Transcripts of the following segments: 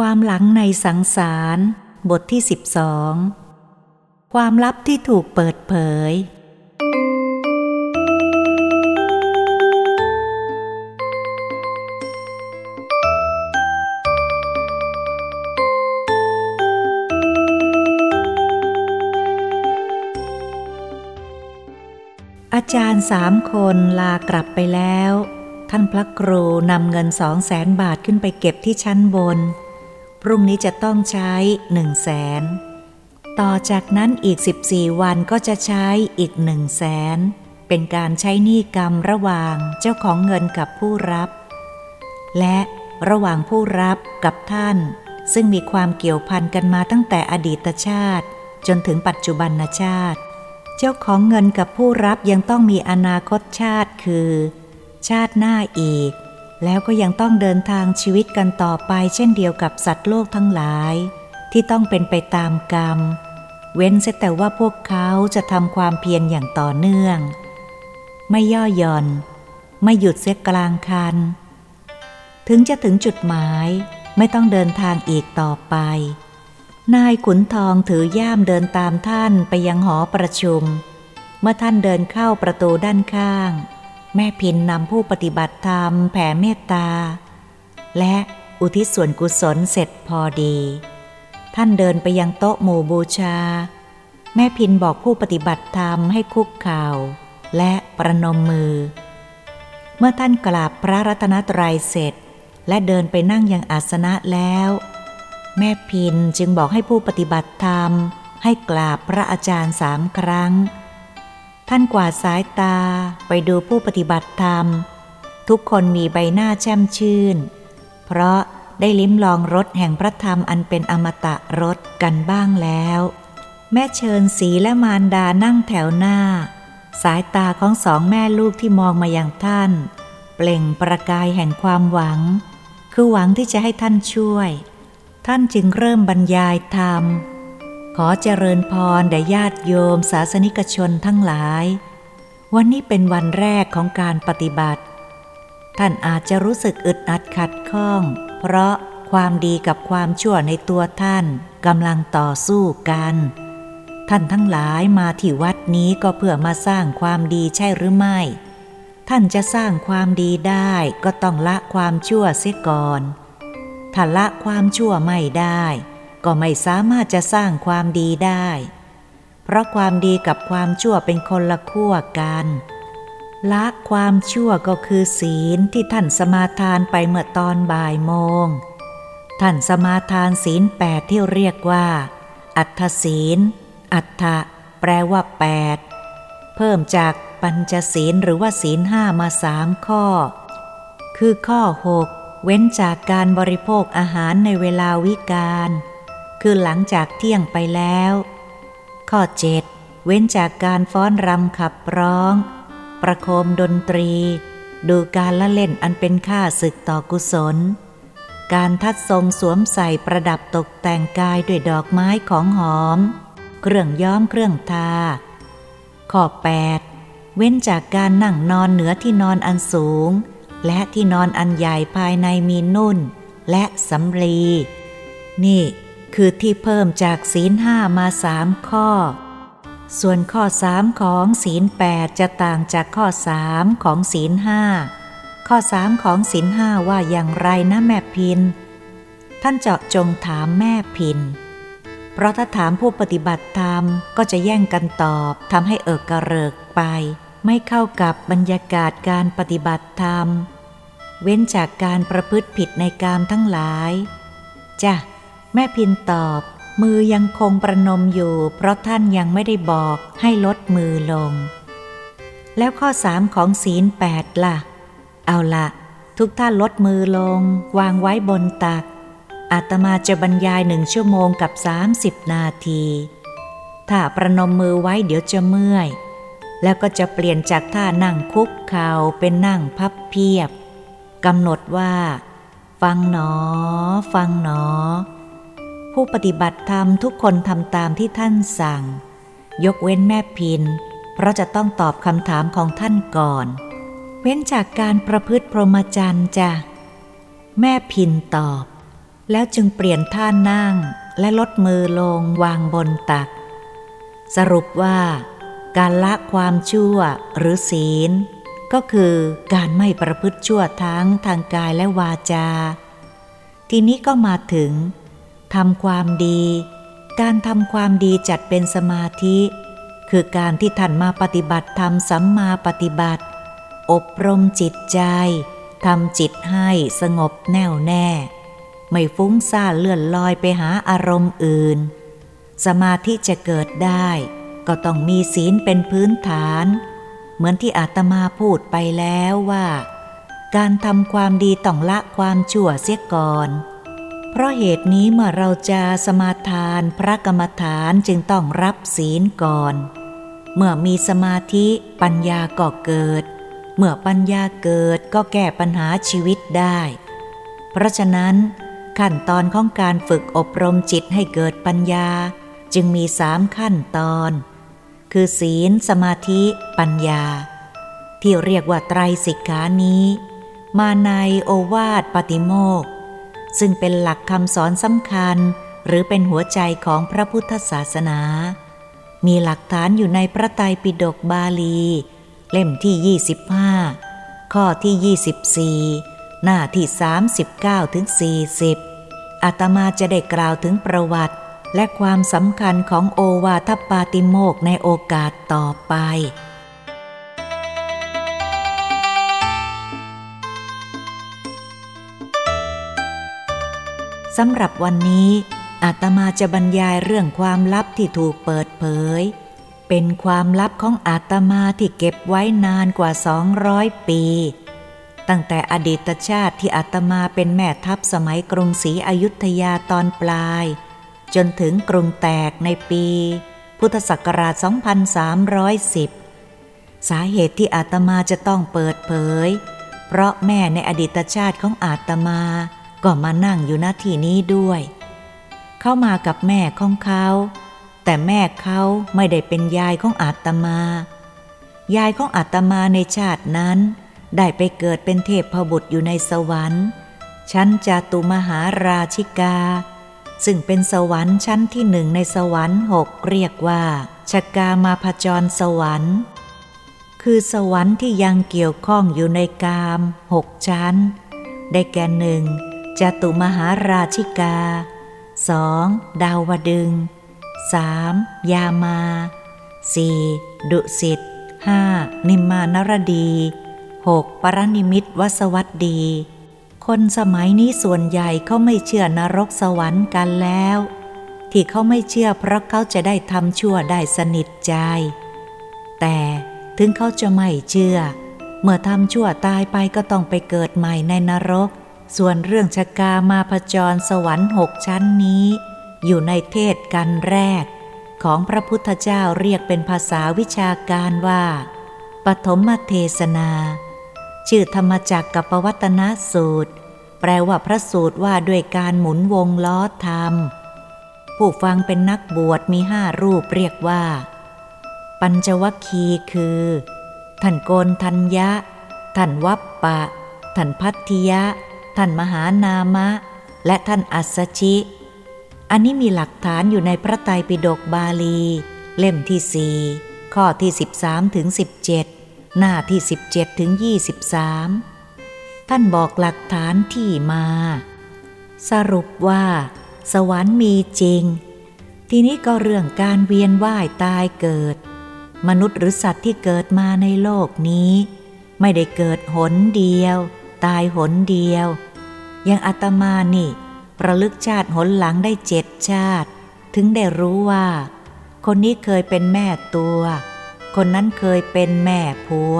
ความหลังในสังสาร บทที่สิบสองความลับที่ถูกเปิดเผย อาจารย์สามคนลากลับไปแล้ว ท่านพระครูนำเงินสองแสนบาทขึ้นไปเก็บที่ชั้นบน พรุ่งนี้จะต้องใช้หนึ่งแสนต่อจากนั้นอีก 14 วันก็จะใช้อีกหนึ่งแสนเป็นการใช้หนี้กรรมระหว่างเจ้าของเงินกับผู้รับ และระหว่างผู้รับกับท่าน ซึ่งมีความเกี่ยวพันกันมาตั้งแต่อดีตชาติ จนถึงปัจจุบันชาติ เจ้าของเงินกับผู้รับยังต้องมีอนาคตชาติคือ ชาติหน้าอีก แล้วก็ยังต้องเดินทางชีวิตกันต่อไป เช่นเดียวกับสัตว์โลกทั้งหลาย ที่ต้องเป็นไปตามกรรม เว้นแต่ว่าพวกเขาจะทำความเพียรอย่างต่อเนื่อง ไม่ย่อหย่อน ไม่หยุดเสียกลางคัน ถึงจะถึงจุดหมายไม่ต้องเดินทางอีกต่อไป นายขุนทองถือย่ามเดินตามท่านไปยังหอประชุม เมื่อท่านเดินเข้าประตูด้านข้าง แม่พินนำผู้ปฏิบัติธรรมแผ่เมตตา และอุทิศส่วนกุศลเสร็จพอดี ท่านเดินไปยังโต๊ะหมู่บูชา แม่พินบอกผู้ปฏิบัติธรรมให้คุกเข่า และประนมมือ เมื่อท่านกราบพระรัตนตรัยเสร็จ และเดินไปนั่งยังอาสนะแล้ว แม่พินจึงบอกให้ผู้ปฏิบัติธรรมให้กราบพระอาจารย์สามครั้ง ท่านกวาดสายตาไปดูผู้ปฏิบัติธรรม ทุกคนมีใบหน้าแช่มชื่น เพราะได้ลิ้มลองรสแห่งพระธรรมอันเป็นอมตะรสกันบ้างแล้ว แม่เชิญสีและมารดานั่งแถวหน้า สายตาของสองแม่ลูกที่มองมาอย่างท่าน เปล่งประกายแห่งความหวัง คือหวังที่จะให้ท่านช่วย ท่านจึงเริ่มบรรยายธรรม ขอเจริญพรแด่ญาติโยมศาสนิกชนทั้งหลาย วันนี้เป็นวันแรกของการปฏิบัติ ท่านอาจจะรู้สึกอึดอัดขัดข้อง เพราะความดีกับความชั่วในตัวท่านกำลังต่อสู้กัน ท่านทั้งหลายมาที่วัดนี้ก็เพื่อมาสร้างความดีใช่หรือไม่ ท่านจะสร้างความดีได้ก็ต้องละความชั่วเสียก่อนถ้าละความชั่วไม่ได้ ก็ไม่สามารถจะสร้างความดีได้ เพราะความดีกับความชั่วเป็นคนละขั้วกันละความชั่วก็คือศีลที่ท่านสมาทานไปเมื่อตอนบ่ายโมง ท่านสมาทานศีลแปดที่เรียกว่า อัตถศีล อัตถะแปลว่าแปดเพิ่มจากปัญจศีลหรือว่าศีลห้ามาสามข้อ คือข้อหกเว้นจากการบริโภคอาหารในเวลาวิกาล คือหลังจากเที่ยงไปแล้ว ข้อเจ็ดเว้นจากการฟ้อนรำขับร้อง ประโคมดนตรี ดูการละเล่นอันเป็นค่าศึกต่อกุศล การทัดทรงสวมใส่ประดับตกแต่งกายด้วยดอกไม้ของหอม เครื่องย้อมเครื่องทา ข้อ 8 เว้นจากการนั่งนอนเหนือที่นอนอันสูง และที่นอนอันใหญ่ภายในมีนุ่น และสำลีนี่ คือที่เพิ่มจากศีลห้ามาสามข้อ ส่วนข้อสามของศีลแปดจะต่างจากข้อสามของศีลห้าข้อสามของศีลห้าว่าอย่างไรนะแม่พิน ท่านเจาะจงถามแม่พิน เพราะถ้าถามผู้ปฏิบัติธรรมก็จะแย่งกันตอบทำให้เอิกกระเริกไป ไม่เข้ากับบรรยากาศการปฏิบัติธรรม เว้นจากการประพฤติผิดในกามทั้งหลายจ้ะ แม่พินตอบ มือยังคงประนมอยู่ เพราะท่านยังไม่ได้บอกให้ลดมือลง แล้วข้อสามของศีลแปดล่ะ เอาละ ทุกท่านลดมือลง วางไว้บนตัก อาตมาจะบรรยายหนึ่งชั่วโมงกับสามสิบนาที ถ้าประนมมือไว้เดี๋ยวจะเมื่อย แล้วก็จะเปลี่ยนจากท่านั่งคุกเข่าเป็นนั่งพับเพียบกำหนดว่า ฟังหนอ ฟังหนอ ผู้ปฏิบัติธรรมทุกคนทำตามที่ท่านสั่ง ยกเว้นแม่พิน เพราะจะต้องตอบคำถามของท่านก่อน เว้นจากการประพฤติพรหมจรรย์จ้ะแม่พินตอบ แล้วจึงเปลี่ยนท่านั่งและลดมือลงวางบนตัก สรุปว่า การละความชั่วหรือศีล ก็คือการไม่ประพฤติชั่วทั้งทางกายและวาจา ทีนี้ก็มาถึง ทำความดี การทำความดีจัดเป็นสมาธิ คือการที่ท่านมาปฏิบัติธรรมสัมมาปฏิบัติ อบรมจิตใจทำจิตให้สงบแน่วแน่ ไม่ฟุ้งซ่านเลื่อนลอยไปหาอารมณ์อื่น สมาธิจะเกิดได้ ก็ต้องมีศีลเป็นพื้นฐาน เหมือนที่อาตมาพูดไปแล้วว่า การทำความดีต้องละความชั่วเสียก่อน เพราะเหตุนี้เมื่อเราจะสมาทานพระกรรมฐานจึงต้องรับศีลก่อน เมื่อมีสมาธิปัญญาก็เกิด เมื่อปัญญาเกิดก็แก้ปัญหาชีวิตได้ เพราะฉะนั้น ขั้นตอนของการฝึกอบรมจิตให้เกิดปัญญา จึงมีสามขั้นตอน คือศีล สมาธิ ปัญญา ที่เรียกว่าไตรสิกขานี้ มาในโอวาทปฏิโมก ซึ่งเป็นหลักคำสอนสำคัญ หรือเป็นหัวใจของพระพุทธศาสนา มีหลักฐานอยู่ในพระไตรปิฎกบาลี เล่มที่ 25 ข้อที่ 24 หน้าที่ 39ถึง40 อาตมาจะได้กล่าวถึงประวัติและความสำคัญของโอวาทปาติโมกในโอกาสต่อไป สำหรับวันนี้อาตมาจะบรรยายเรื่องความลับที่ถูกเปิดเผย เป็นความลับของอาตมาที่เก็บไว้นานกว่าสองร้อยปี ตั้งแต่อดีตชาติที่อาตมาเป็นแม่ทัพสมัยกรุงศรีอยุธยาตอนปลาย จนถึงกรุงแตกในปี พุทธศักราช 2310 สาเหตุที่อาตมาจะต้องเปิดเผย เพราะแม่ในอดีตชาติของอาตมา ก็มานั่งอยู่ณที่นี้ด้วย เข้ามากับแม่ของเขา แต่แม่เขาไม่ได้เป็นยายของอาตมา ยายของอาตมาในชาตินั้น ได้ไปเกิดเป็นเทพพบุตรอยู่ในสวรรค์ ชั้นจาตุมหาราชิกา ซึ่งเป็นสวรรค์ชั้นที่หนึ่งในสวรรค์หกเรียกว่าชกามาพจรสวรรค์ คือสวรรค์ที่ยังเกี่ยวข้องอยู่ในกามหกชั้น ได้แก่หนึ่ง จตุมหาราชิกาสองดาวดึง 3. ยามา 4. ดุสิต 5. นิมมานรดี 6. ปรนิมิตวสวัสดี คนสมัยนี้ส่วนใหญ่เขาไม่เชื่อนรกสวรรค์กันแล้ว ที่เขาไม่เชื่อเพราะเขาจะได้ทำชั่วได้สนิทใจ แต่ถึงเขาจะไม่เชื่อ เมื่อทำชั่วตายไปก็ต้องไปเกิดใหม่ในนรก ส่วนเรื่องชะกามาพจรสวรรค์หกชั้นนี้ อยู่ในเทศกันแรก ของพระพุทธเจ้าเรียกเป็นภาษาวิชาการว่า ปฐมเทศนา ชื่อธรรมจักกับปวัตนสูตร แปลว่าพระสูตรว่าด้วยการหมุนวงล้อธรรม ผู้ฟังเป็นนักบวชมีห้ารูปเรียกว่า ปัญจวคคีคือ ท่านโกนทัญญะ ท่านวัปปะ ท่านพัทธิยะ ท่านมหานามะ และท่านอัสชิ อันนี้มีหลักฐานอยู่ในพระไตรปิฎกบาลี เล่มที่สี่ข้อที่ 13ถึง17 หน้าที่ 17ถึง23 ท่านบอกหลักฐานที่มา สรุปว่า สวรรค์มีจริง ทีนี้ก็เรื่องการเวียนว่ายตายเกิด มนุษย์หรือสัตว์ที่เกิดมาในโลกนี้ ไม่ได้เกิดหนเดียว ตายหนเดียว ย่างอาตมานี่ระลึกชาติหนหลังได้เจ็ดชาติ ถึงได้รู้ว่า คนนี้เคยเป็นแม่ตัว คนนั้นเคยเป็นแม่ผัว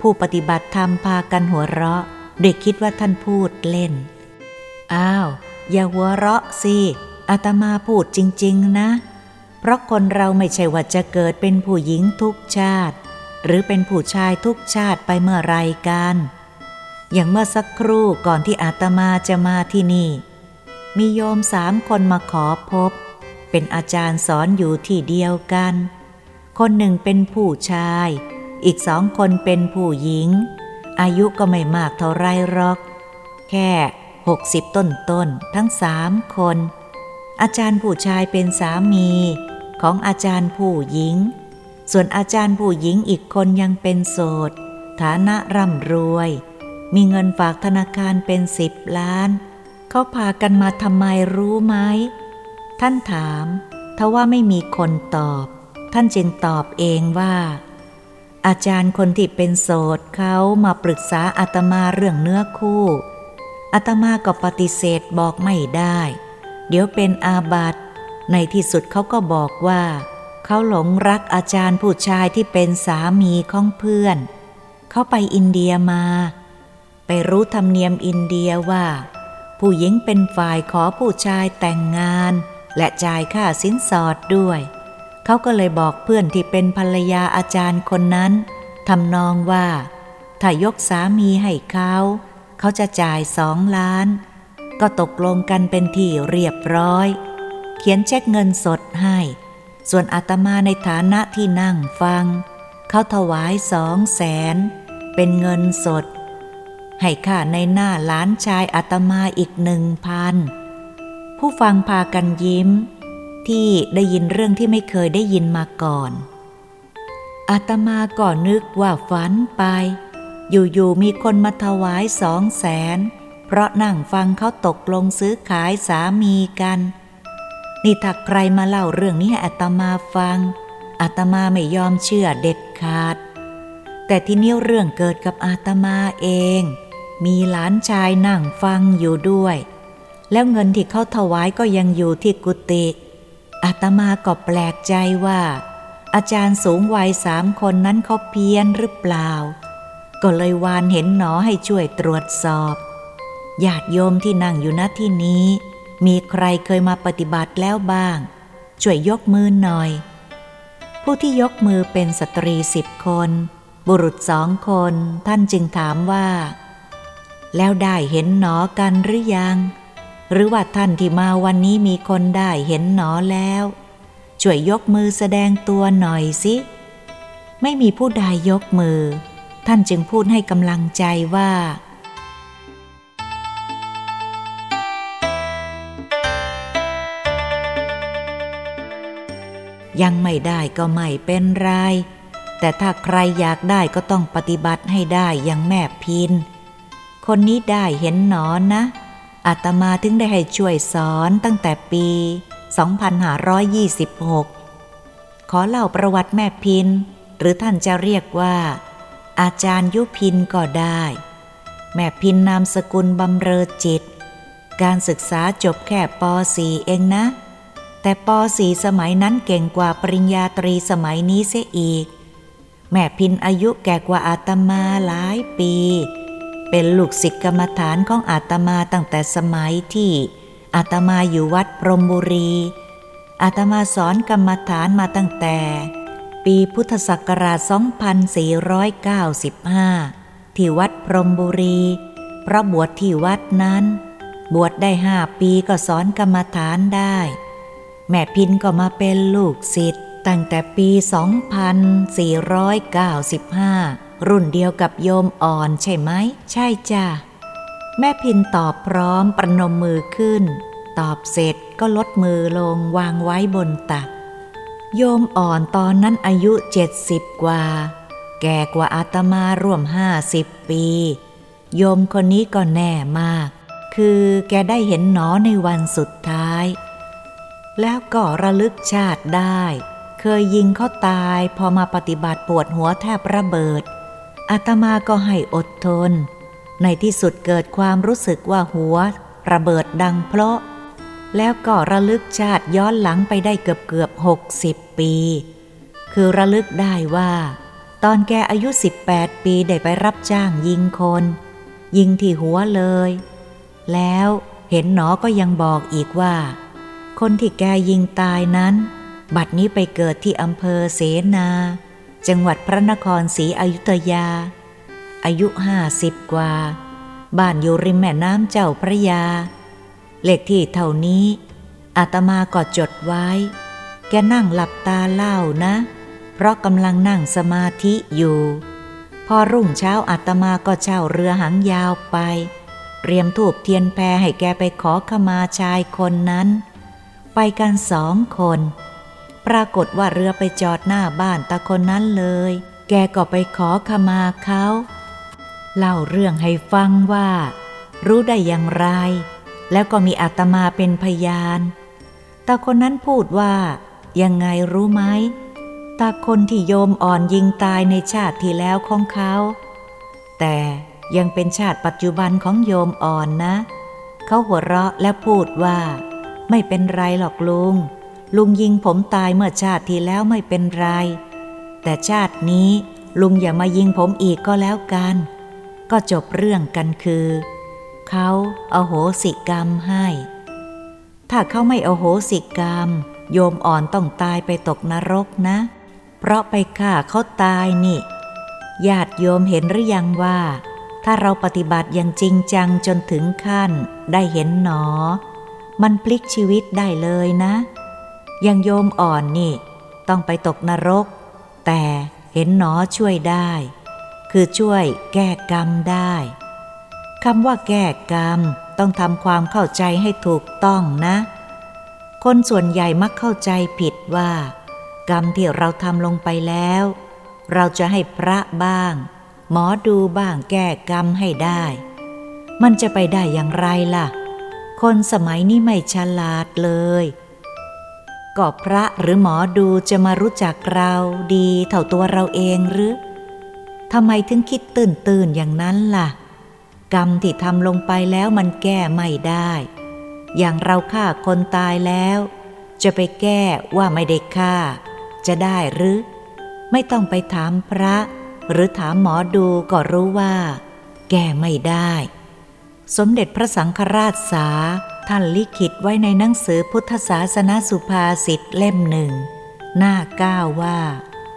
ผู้ปฏิบัติธรรมพากันหัวเราะเด็กคิดว่าท่านพูดเล่น อ้าว อย่าหัวเราะสิอาตมาพูดจริง ๆ นะ เพราะคนเราไม่ใช่ว่าจะเกิดเป็นผู้หญิงทุกชาติ หรือเป็นผู้ชายทุกชาติไปเมื่อไรกัน อย่างเมื่อสักครู่ก่อนที่อาตมาจะมาที่นี่ มีโยมสามคนมาขอพบ เป็นอาจารย์สอนอยู่ที่เดียวกัน คนหนึ่งเป็นผู้ชาย อีกสองคนเป็นผู้หญิง อายุก็ไม่มากเท่าไรหรอก แค่หกสิบต้นต้นทั้งสามคน อาจารย์ผู้ชายเป็นสามีของอาจารย์ผู้หญิง ส่วนอาจารย์ผู้หญิงอีกคนยังเป็นโสด ฐานะร่ำรวย มีเงินฝากธนาคารเป็นสิบล้าน เขาพากันมาทำไมรู้ไหม ท่านถาม ทว่าไม่มีคนตอบ ท่านจึงตอบเองว่า อาจารย์คนที่เป็นโสดเขามาปรึกษาอาตมาเรื่องเนื้อคู่อาตมาก็ปฏิเสธบอกไม่ได้ เดี๋ยวเป็นอาบัติ ในที่สุดเขาก็บอกว่า เขาหลงรักอาจารย์ผู้ชายที่เป็นสามีของเพื่อน เขาไปอินเดียมา รู้ธรรมเนียมอินเดียว่า ผู้หญิงเป็นฝ่ายขอผู้ชายแต่งงาน และจ่ายค่าสินสอดด้วย เขาก็เลยบอกเพื่อนที่เป็นภรรยาอาจารย์คนนั้นทำนองว่า ถ้ายกสามีให้เขา เขาจะจ่ายสองล้าน ก็ตกลงกันเป็นที่เรียบร้อย เขียนเช็คเงินสดให้ ส่วนอาตมาในฐานะที่นั่งฟัง เขาถวายสองแสนเป็นเงินสด ให้ค่าในหน้าล้านชายอาตมาอีกหนึ่งพัน ผู้ฟังพากันยิ้ม ที่ได้ยินเรื่องที่ไม่เคยได้ยินมาก่อน อาตมาก็นึกว่าฝันไป อยู่ๆมีคนมาถวายสองแสน เพราะนั่งฟังเขาตกลงซื้อขายสามีกัน นี่ถ้าใครมาเล่าเรื่องนี้ให้อาตมาฟัง อาตมาไม่ยอมเชื่อเด็ดขาดแต่ที่นี้เรื่องเกิดกับอาตมาเอง มีหลานชายนั่งฟังอยู่ด้วย แล้วเงินที่เขาถวายก็ยังอยู่ที่กุฏิอาตมาก็แปลกใจว่า อาจารย์สูงวัยสามคนนั้นเขาเพี้ยนหรือเปล่า ก็เลยวานเห็นหนอให้ช่วยตรวจสอบญาติโยมที่นั่งอยู่ณที่นี้ มีใครเคยมาปฏิบัติแล้วบ้าง ช่วยยกมือหน่อย ผู้ที่ยกมือเป็นสตรีสิบคน บุรุษสองคน ท่านจึงถามว่า แล้วได้เห็นหนอกันหรือยัง หรือว่าท่านที่มาวันนี้มีคนได้เห็นหนอแล้ว ช่วยยกมือแสดงตัวหน่อยสิ ไม่มีผู้ใดยกมือ ท่านจึงพูดให้กำลังใจว่ายังไม่ได้ก็ไม่เป็นไร แต่ถ้าใครอยากได้ก็ต้องปฏิบัติให้ได้อย่างแม่พิน คนนี้ได้เห็นหนอนนะ อาตมาถึงได้ให้ช่วยสอนตั้งแต่ปี 2526 ขอเล่าประวัติแม่พิน หรือท่านจะเรียกว่า อาจารย์ยุพินก็ได้ แม่พินนามสกุลบำเรอจิต การศึกษาจบแค่ป .4 เองนะ แต่ป .4 สมัยนั้นเก่งกว่าปริญญาตรีสมัยนี้เสียอีก แม่พินอายุแก่กว่าอาตมาหลายปี เป็นลูกศิษย์กรรมฐานของอาตมาตั้งแต่สมัยที่อาตมาอยู่วัดพรมบุรี อาตมาสอนกรรมฐานมาตั้งแต่ ปีพุทธศักราช 2495 ที่วัดพรมบุรี เพราะบวชที่วัดนั้น บวชได้ห้าปีก็สอนกรรมฐานได้ แม่พินก็มาเป็นลูกศิษย์ตั้งแต่ปี 2495 รุ่นเดียวกับโยมอ่อนใช่ไหม ใช่จ้ะ แม่พินตอบพร้อมประนมมือขึ้น ตอบเสร็จก็ลดมือลงวางไว้บนตัก โยมอ่อนตอนนั้นอายุเจ็ดสิบกว่า แก่กว่าอาตมาร่วมห้าสิบปี โยมคนนี้ก็แน่มาก คือแกได้เห็นหนอในวันสุดท้าย แล้วก็ระลึกชาติได้ เคยยิงเขาตายพอมาปฏิบัติปวดหัวแทบระเบิด อาตมาก็ให้อดทน ในที่สุดเกิดความรู้สึกว่าหัว ระเบิดดังเพลาะ แล้วก็ระลึกชาติย้อนหลังไปได้เกือบเกือบหกสิบปี คือระลึกได้ว่า ตอนแกอายุ 18 ปีได้ไปรับจ้างยิงคน ยิงที่หัวเลย แล้วเห็นหนอก็ยังบอกอีกว่า คนที่แกยิงตายนั้น บัดนี้ไปเกิดที่อำเภอเสนา จังหวัดพระนครศรีอยุธยา อายุห้าสิบกว่า บ้านอยู่ริมแม่น้ำเจ้าพระยา เลขที่เท่านี้อาตมาก็จดไว้ แกนั่งหลับตาเล่านะ เพราะกำลังนั่งสมาธิอยู่ พอรุ่งเช้าอาตมาก็เช่าเรือหางยาวไป เตรียมถูบเทียนแพรให้แกไปขอขมาชายคนนั้น ไปกันสองคน ปรากฏว่าเรือไปจอดหน้าบ้านตาคนนั้นเลย แกก็ไปขอขมาเขา เล่าเรื่องให้ฟังว่า รู้ได้อย่างไร แล้วก็มีอาตมาเป็นพยานตาคนนั้นพูดว่ายังไงรู้ไหมตาคนที่โยมอ่อนยิงตายในชาติที่แล้วของเขา แต่ยังเป็นชาติปัจจุบันของโยมอ่อนนะ เขาหัวเราะและพูดว่า ไม่เป็นไรหรอกลุง ลุงยิงผมตายเมื่อชาติที่แล้วไม่เป็นไร แต่ชาตินี้ลุงอย่ามายิงผมอีกก็แล้วกัน ก็จบเรื่องกันคือ เขาเอาโหสิกรรมให้ ถ้าเขาไม่เอาโหสิกรรม โยมอ่อนต้องตายไปตกนรกนะ เพราะไปฆ่าเขาตายนี่ ญาติโยมเห็นหรือยังว่า ถ้าเราปฏิบัติอย่างจริงจังจนถึงขั้น ได้เห็นหนอ มันพลิกชีวิตได้เลยนะ ยังโยมอ่อนนี่ ต้องไปตกนรก แต่เห็นหนอช่วยได้ คือช่วยแก้กรรมได้คำว่าแก้กรรมต้องทำความเข้าใจให้ถูกต้องนะ คนส่วนใหญ่มักเข้าใจผิดว่า กรรมที่เราทำลงไปแล้ว เราจะให้พระบ้าง หมอดูบ้างแก้กรรมให้ได้ มันจะไปได้อย่างไรล่ะ คนสมัยนี้ไม่ฉลาดเลย ก็พระหรือหมอดูจะมารู้จักเราดีเท่าตัวเราเองหรือทำไมถึงคิดตื่นตื่นอย่างนั้นล่ะ กรรมที่ทำลงไปแล้วมันแก้ไม่ได้ อย่างเราฆ่าคนตายแล้ว จะไปแก้ว่าไม่ได้ฆ่า จะได้หรือ ไม่ต้องไปถามพระ หรือถามหมอดูก็รู้ว่า แก่ไม่ได้ สมเด็จพระสังฆราชสา ท่านลิขิตไว้ในหนังสือพุทธศาสนสุภาษิตเล่มหนึ่ง หน้าก้าว่า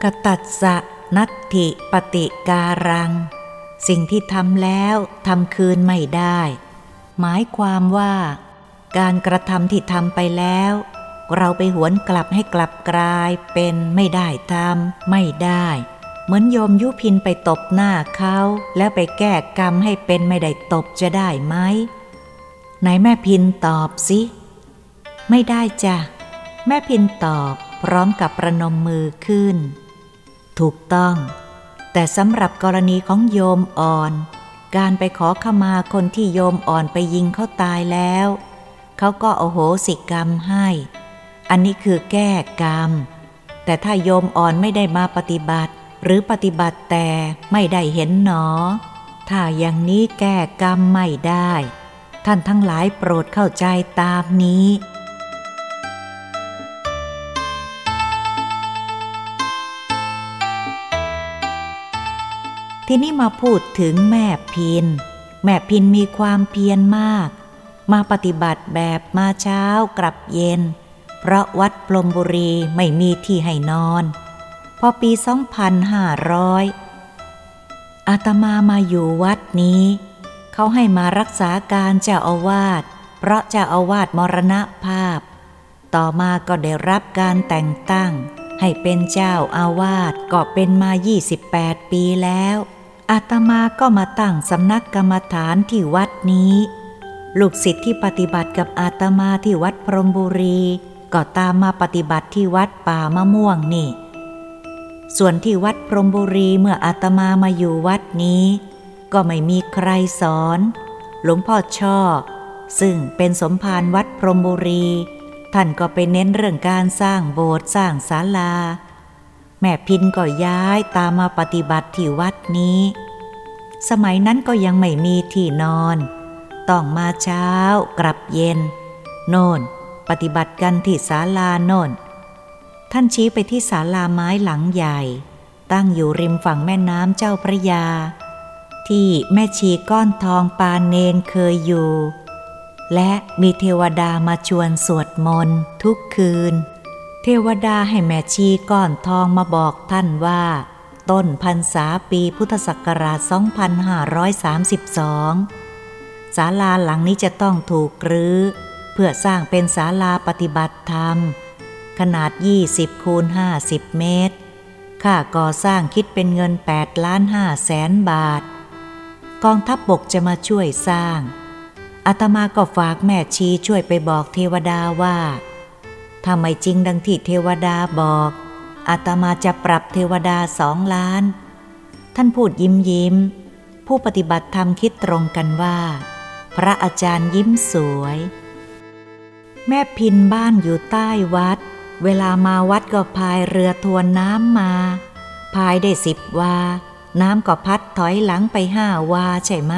กตัดสะนัตถิปฏิการัง สิ่งที่ทำแล้วทำคืนไม่ได้ หมายความว่า การกระทำที่ทำไปแล้ว เราไปหวนกลับให้กลับกลายเป็นไม่ได้ทำไม่ได้เหมือนโยมยุพินไปตบหน้าเขา แล้วไปแก้กรรมให้เป็นไม่ได้ตบจะได้ไหม ไหนแม่พินตอบสิ ไม่ได้จ้ะ แม่พินตอบพร้อมกับประนมมือขึ้น ถูกต้อง แต่สำหรับกรณีของโยมอ่อน การไปขอขมาคนที่โยมอ่อนไปยิงเขาตายแล้ว เขาก็โอโหสิกรรมให้ อันนี้คือแก้กรรม แต่ถ้าโยมอ่อนไม่ได้มาปฏิบัติ หรือปฏิบัติแต่ไม่ได้เห็นหนอ ถ้าอย่างนี้แก้กรรมไม่ได้ ท่านทั้งหลายโปรดเข้าใจตามนี้ ทีนี้มาพูดถึงแม่พิน แม่พินมีความเพียรมาก มาปฏิบัติแบบมาเช้ากลับเย็น เพราะวัดปลมบุรีไม่มีที่ให้นอน พอปี 2500อาตมามาอยู่วัดนี้ เขาให้มารักษาการเจ้าอาวาส เพราะเจ้าอาวาสมรณภาพ ต่อมาก็ได้รับการแต่งตั้ง ให้เป็นเจ้าอาวาสก็เป็นมา 28 ปีแล้ว อาตมาก็มาตั้งสำนักกรรมฐานที่วัดนี้ ลูกศิษย์ที่ปฏิบัติกับอาตมาที่วัดพรมบุรี ก็ตามมาปฏิบัติที่วัดป่ามะม่วงนี่ ส่วนที่วัดพรมบุรีเมื่ออาตมามาอยู่วัดนี้ ก็ไม่มีใครสอน หลวงพ่อช่อ ซึ่งเป็นสมภารวัดพรมบุรี ท่านก็ไปเน้นเรื่องการสร้างโบสถ์สร้างศาลา แม่พินก็ย้ายตามมาปฏิบัติที่วัดนี้ สมัยนั้นก็ยังไม่มีที่นอน ต้องมาเช้ากลับเย็น โน่น ปฏิบัติกันที่ศาลาโน่น ท่านชี้ไปที่ศาลาไม้หลังใหญ่ ตั้งอยู่ริมฝั่งแม่น้ำเจ้าพระยา ที่แม่ชีก้อนทองปานเนนเคยอยู่ และมีเทวดามาชวนสวดมนต์ทุกคืน เทวดาให้แม่ชีก้อนทองมาบอกท่านว่า ต้นพรรษาปีพุทธศักราช 2532 ศาลาหลังนี้จะต้องถูกรื้อ เพื่อสร้างเป็นศาลาปฏิบัติธรรม ขนาด 20คูณ50 เมตร ค่าก่อสร้างคิดเป็นเงิน8ล้าน5แสนบาท กองทัพบบกจะมาช่วยสร้างอาตมาก็ฝากแม่ชีช่วยไปบอกเทวดาว่าถ้าไม่จริงดังที่เทวดาบอกอาตมาจะปรับเทวดาสองล้าน ท่านพูดยิ้มยิ้ม ผู้ปฏิบัติธรรมคิดตรงกันว่า พระอาจารย์ยิ้มสวย แม่พินบ้านอยู่ใต้วัด เวลามาวัดก็พายเรือทวนน้ำมา พายได้สิบวา น้ำก็พัดถอยหลังไปห้าวาใช่ไหม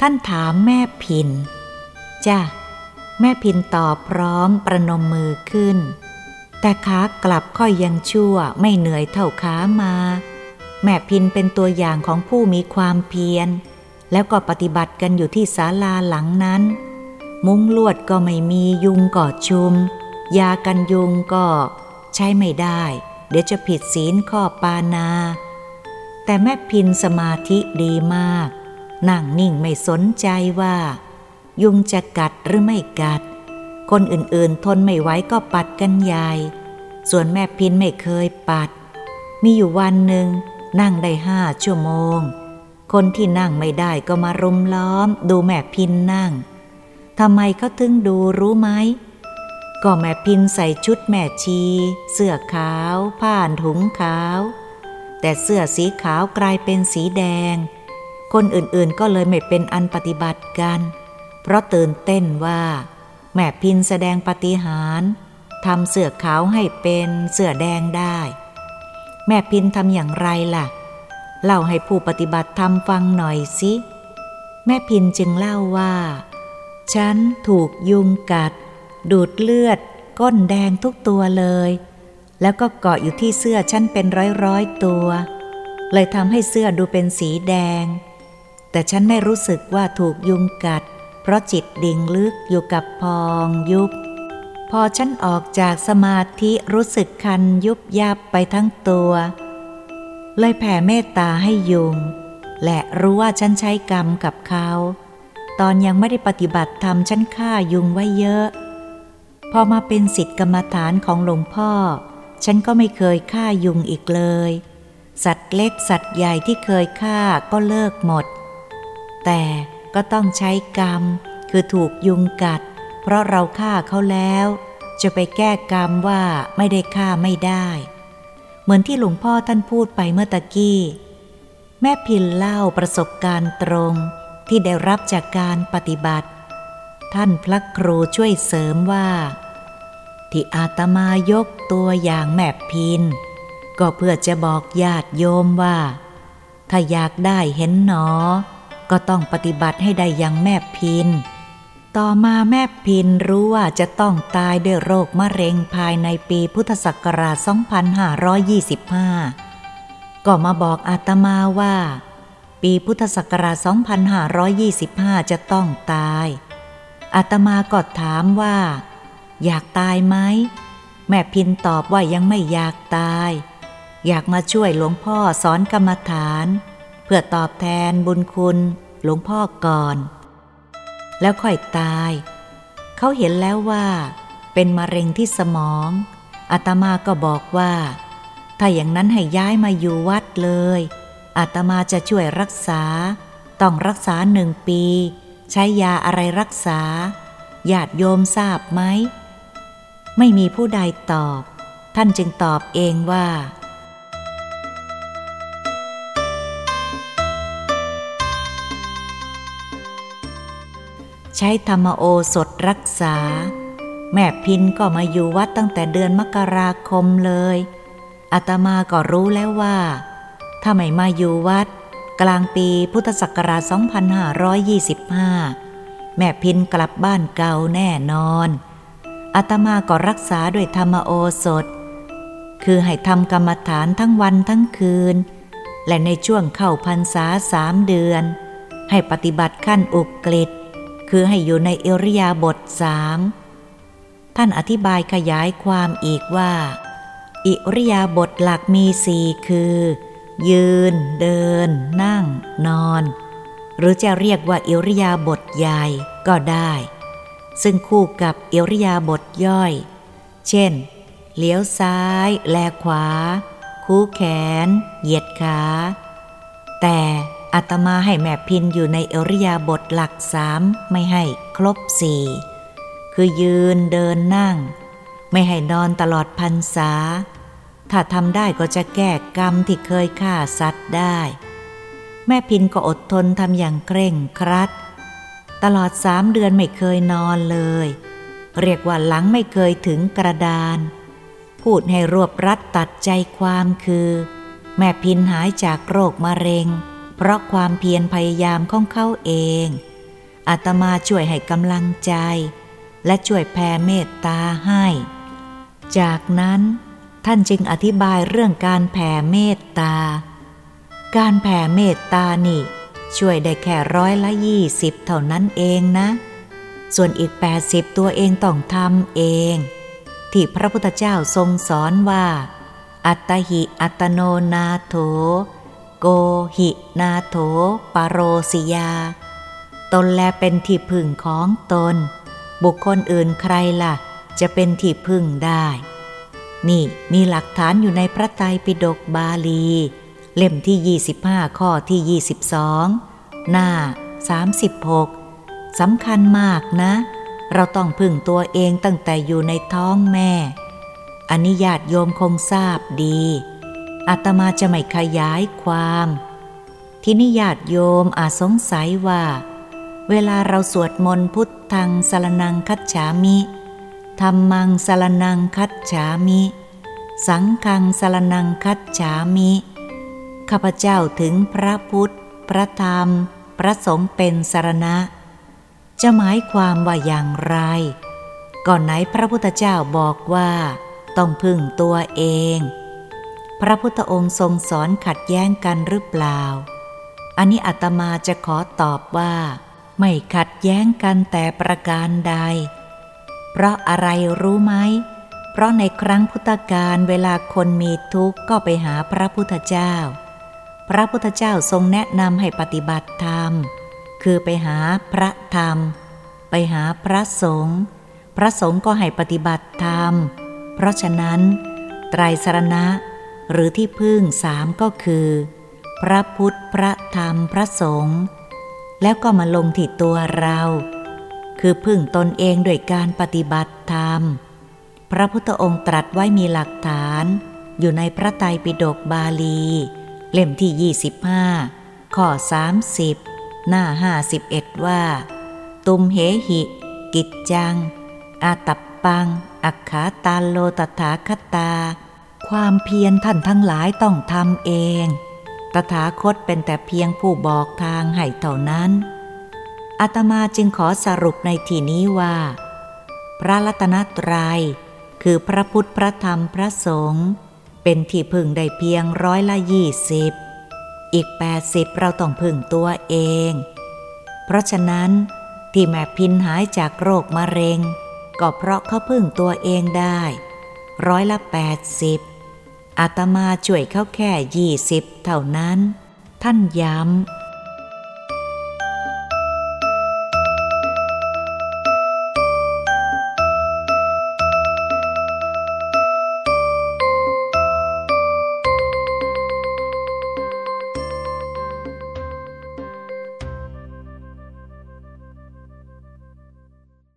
ท่านถามแม่พิน จ้ะ แม่พินตอบพร้อมประนมมือขึ้น แต่ขากลับค่อยยังชั่วไม่เหนื่อยเท่าขามา แม่พินเป็นตัวอย่างของผู้มีความเพียร แล้วก็ปฏิบัติกันอยู่ที่ศาลาหลังนั้น มุ้งลวดก็ไม่มียุงกอชุม ยากันยุงก็ใช้ไม่ได้ เดี๋ยวจะผิดศีลข้อปานา แต่แม่พินสมาธิดีมาก นั่งนิ่งไม่สนใจว่า ยุงจะกัดหรือไม่กัด คนอื่นๆทนไม่ไหวก็ปัดกันใหญ่ ส่วนแม่พินไม่เคยปัด มีอยู่วันหนึ่งนั่งได้ห้าชั่วโมง คนที่นั่งไม่ได้ก็มารุมล้อม ดูแม่พินนั่งทำไมเขาถึงดูรู้ไหม ก็แม่พินใส่ชุดแม่ชี เสื้อขาว ผ้านถุงขาว แต่เสื้อสีขาวกลายเป็นสีแดง คนอื่นๆก็เลยไม่เป็นอันปฏิบัติกัน เพราะตื่นเต้นว่า แม่พินแสดงปฏิหารทำเสื้อขาวให้เป็นเสื้อแดงได้ แม่พินทำอย่างไรล่ะ เล่าให้ผู้ปฏิบัติทำฟังหน่อยสิ แม่พินจึงเล่าว่า ฉันถูกยุงกัด ดูดเลือด ก้นแดงทุกตัวเลย แล้วก็เกาะอยู่ที่เสื้อฉันเป็นร้อยร้อยตัว เลยทำให้เสื้อดูเป็นสีแดง แต่ฉันไม่รู้สึกว่าถูกยุงกัด เพราะจิตดิ่งลึกอยู่กับพองยุบ พอฉันออกจากสมาธิรู้สึกคันยุบยับไปทั้งตัว เลยแผ่เมตตาให้ยุง และรู้ว่าฉันใช้กรรมกับเขา ตอนยังไม่ได้ปฏิบัติธรรมฉันฆ่ายุงไว้เยอะ พอมาเป็นสิทธิกรรมฐานของหลวงพ่อ ฉันก็ไม่เคยฆ่ายุงอีกเลย สัตว์เล็กสัตว์ใหญ่ที่เคยฆ่าก็เลิกหมด แต่ก็ต้องใช้กรรม คือถูกยุงกัด เพราะเราฆ่าเขาแล้ว จะไปแก้กรรมว่าไม่ได้ฆ่าไม่ได้ เหมือนที่หลวงพ่อท่านพูดไปเมื่อตะกี้ แม่พินเล่าประสบการณ์ตรงที่ได้รับจากการปฏิบัติ ท่านพระครูช่วยเสริมว่า ที่อาตมายกตัวอย่างแม่พิน ก็เพื่อจะบอกญาติโยมว่า ถ้าอยากได้เห็นหนอ ก็ต้องปฏิบัติให้ได้อย่างแม่พิน ต่อมาแม่พินรู้ว่าจะต้องตายด้วยโรคมะเร็งภายในปีพุทธศักราช 2525 ก็มาบอกอาตมาว่า ปีพุทธศักราช 2525 จะต้องตายอาตมาก็ถามว่า อยากตายไหม แม่พินตอบว่ายังไม่อยากตาย อยากมาช่วยหลวงพ่อสอนกรรมฐาน เพื่อตอบแทนบุญคุณหลวงพ่อก่อน แล้วค่อยตาย เขาเห็นแล้วว่า เป็นมะเร็งที่สมองอาตมาก็บอกว่า ถ้าอย่างนั้นให้ย้ายมาอยู่วัดเลยอาตมาจะช่วยรักษา ต้องรักษาหนึ่งปี ใช้ยาอะไรรักษาญาติโยมทราบไหม ไม่มีผู้ใดตอบ ท่านจึงตอบเองว่า ใช้ธรรมโอสถรักษา แม่พินก็มาอยู่วัดตั้งแต่เดือนมกราคมเลยอาตมาก็รู้แล้วว่า ถ้าไม่มาอยู่วัด กลางปีพุทธศักราช 2525 แม่พินกลับบ้านเก่าแน่นอน อาตมาก็รักษาด้วยธรรมโอสถ คือให้ทำกรรมฐานทั้งวันทั้งคืน และในช่วงเข้าพรรษาสามเดือน ให้ปฏิบัติขั้นอุกฤษคือให้อยู่ในเอริยาบทสามท่านอธิบายขยายความอีกว่า อิริยาบถหลักมีสี่คือ ยืน เดิน นั่ง นอน หรือจะเรียกว่าอิริยาบถใหญ่ก็ได้ ซึ่งคู่กับเอริยาบถย่อย เช่น เลี้ยวซ้าย แลขวา คู่แขน เหยียดขา แต่อาตมาให้แม่พินอยู่ในเอริยาบทหลักสามไม่ให้ครบสี่คือยืนเดินนั่ง ไม่ให้นอนตลอดพรรษา ถ้าทำได้ก็จะแก้กรรมที่เคยฆ่าสัตว์ได้ แม่พินก็อดทนทำอย่างเคร่งครัด ตลอดสามเดือนไม่เคยนอนเลย เรียกว่าหลังไม่เคยถึงกระดาน พูดให้รวบรัดตัดใจความคือ แม่พินหายจากโรคมะเร็ง เพราะความเพียรพยายามของเขาเองอาตมาช่วยให้กำลังใจ และช่วยแผ่เมตตาให้ จากนั้นท่านจึงอธิบายเรื่องการแผ่เมตตา การแผ่เมตตานี่ ช่วยได้แค่ร้อยละยี่สิบเท่านั้นเองนะ ส่วนอีกแปดสิบตัวเองต้องทำเอง ที่พระพุทธเจ้าทรงสอนว่า อัตหิอัตโนนาโถ โกหินาโถปโรสิยา ตนแลเป็นที่พึ่งของตน บุคคลอื่นใครล่ะ จะเป็นที่พึ่งได้ นี่มีหลักฐานอยู่ในพระไตรปิฎกบาลี เล่มที่ 25 ข้อที่ 22 หน้า 36สำคัญมากนะ เราต้องพึ่งตัวเองตั้งแต่อยู่ในท้องแม่ อันนี้ญาติโยมคงทราบดีอาตมาจะไม่ขยายความ ที่นิยาตโยมอาจสงสัยว่า เวลาเราสวดมนต์พุทธังสรนังคัจฉามิธรรมังสรนังคัจฉามิ สังฆังสรนังคัจฉามิ ข้าพเจ้าถึงพระพุทธ พระธรรม พระสงฆ์เป็นสารณะ จะหมายความว่าอย่างไร ก่อนไหนพระพุทธเจ้าบอกว่า ต้องพึ่งตัวเอง พระพุทธองค์ทรงสอนขัดแย้งกันหรือเปล่า อันนี้อาตมาจะขอตอบว่า ไม่ขัดแย้งกันแต่ประการใด เพราะอะไรรู้ไหมเพราะในครั้งพุทธกาลเวลาคนมีทุกข์ก็ไปหาพระพุทธเจ้า พระพุทธเจ้าทรงแนะนำให้ปฏิบัติธรรม คือไปหาพระธรรม ไปหาพระสงฆ์พระสงฆ์ก็ให้ปฏิบัติธรรม เพราะฉะนั้น ไตรสรณะ หรือที่พึ่งสามก็คือ พระพุทธพระธรรมพระสงฆ์แล้วก็มาลงที่ตัวเรา คือพึ่งตนเองด้วยการปฏิบัติธรรม พระพุทธองค์ตรัสไว้มีหลักฐาน อยู่ในพระไตรปิฎกบาลี เล่มที่ 25 ข้อ 30 หน้า 51 ว่า ตุมเหหิ กิจจัง อาตับปัง อักขาตาโลตถาคตา ความเพียรท่านทั้งหลายต้องทำเอง ตถาคตเป็นแต่เพียงผู้บอกทางให้เท่านั้น อาตมาจึงขอสรุปในที่นี้ว่า พระรัตนตรยัยคือพระพุทธพระธรรมพระสงฆ์ เป็นที่พึ่งได้เพียงร้อยละยี่สิบอีกแปดสิบเราต้องพึ่งตัวเอง เพราะฉะนั้นที่แม่พินหายจากโรคมะเร็ง ก็เพราะเขาพึ่งตัวเองได้ ร้อยละแปดสิบอาตมาช่วยเขาแค่ยี่สิบเท่านั้น ท่านย้ำ